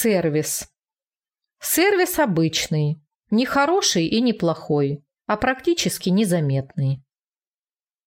Сервис. Сервис обычный. Не хороший и не плохой, а практически незаметный.